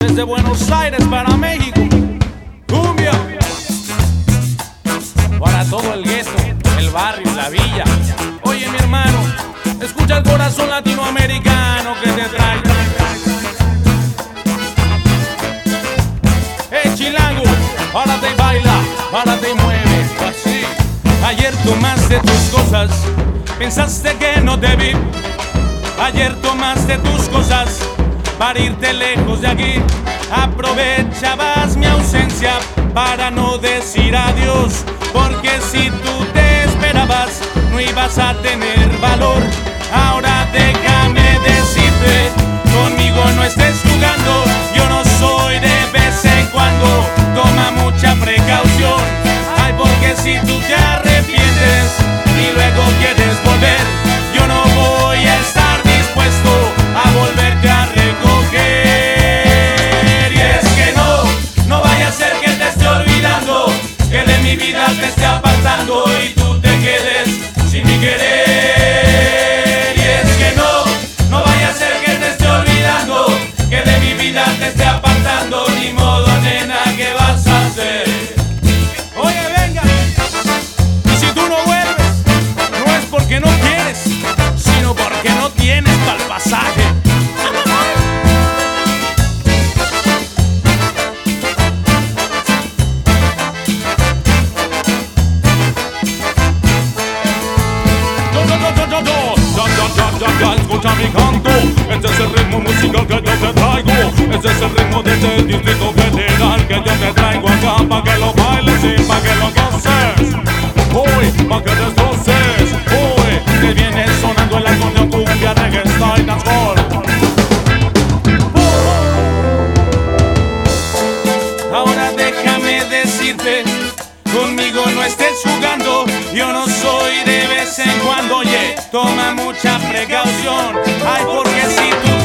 Desde Buenos Aires para México. Cumbia. Para todo el gueto, el barrio, la villa. Oye, mi hermano, escucha el corazón latinoamericano que te trae. Eh, chilango, párate y baila, párate y mueve. Así. Ayer tomaste tus cosas, pensaste que no te vi. Ayer tomaste tus cosas para irte lejos de aquí. Aprovechabas mi ausencia para no decir adiós, porque si tú te esperabas no ibas a tener valor. Ahora déjame mi vida te esté apartando y tú te quedes sin mi querer. Escucha mi canto. Este es el ritmo musical que yo te traigo. Este es el ritmo de este distrito federal que yo te traigo acá pa' que lo bailes y pa' que lo goces. Hoy, pa' que destroces. Hoy, que viene sonando el acordeón cumbia, reggae, style, dancehall. Ahora déjame decirte, conmigo no estés jugando, yo no soy de vez en cuando, oye, toma mucha precaución. Ay, porque si tú